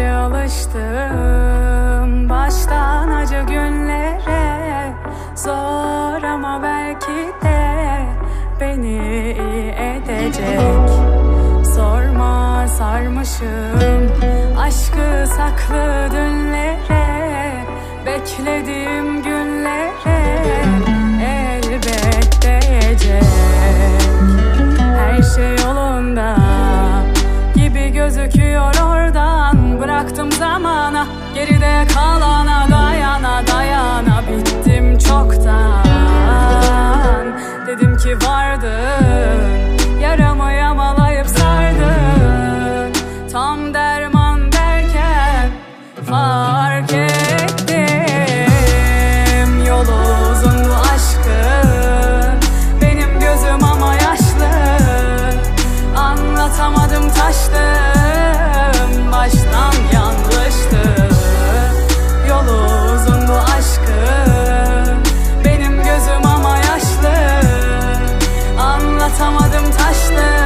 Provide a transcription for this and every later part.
alıştım. Baştan acı günlere Zor ama belki de beni iyi edecek. Sorma sarmışım. Aşkı saklı dünlere Beklediğim günlere elbet değecek Her şey yolunda gibi gözüküyor zamana geride kalana dayana dayana. Bittim çoktan. Dedim ki vardın Anlatamadım taştım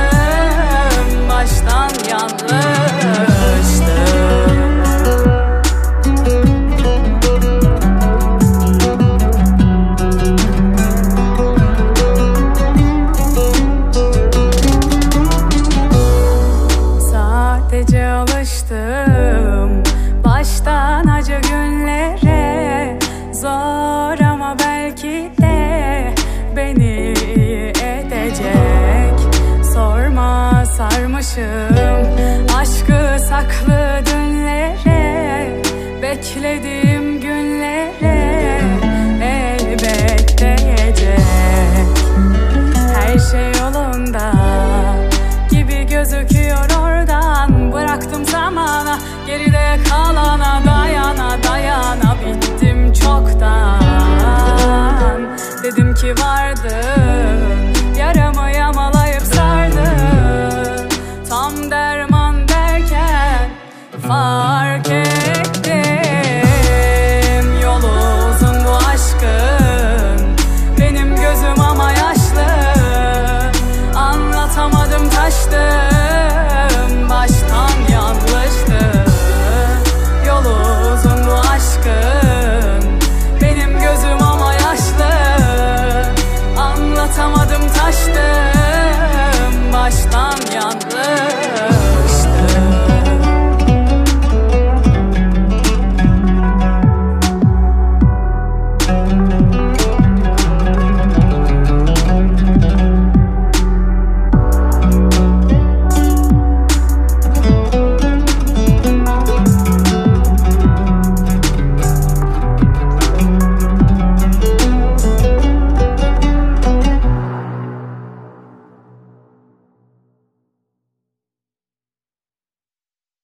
sarmışım Aşkı saklı dünlere Beklediğim günlere Elbet değecek her şey yolunda gibi gözüküyor oradan. Bıraktım zamana geride kalana dayana dayana Bittim çoktan. Dedim ki vardın understand